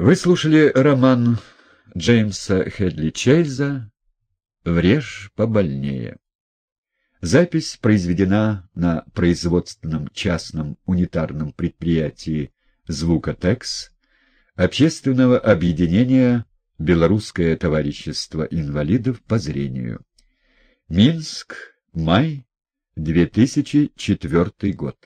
Вы слушали роман Джеймса Хедли Чейза «Врежь побольнее». Запись произведена на производственном частном унитарном предприятии «Звукотекс» общественного объединения «Белорусское товарищество инвалидов по зрению». Минск, май 2004 год.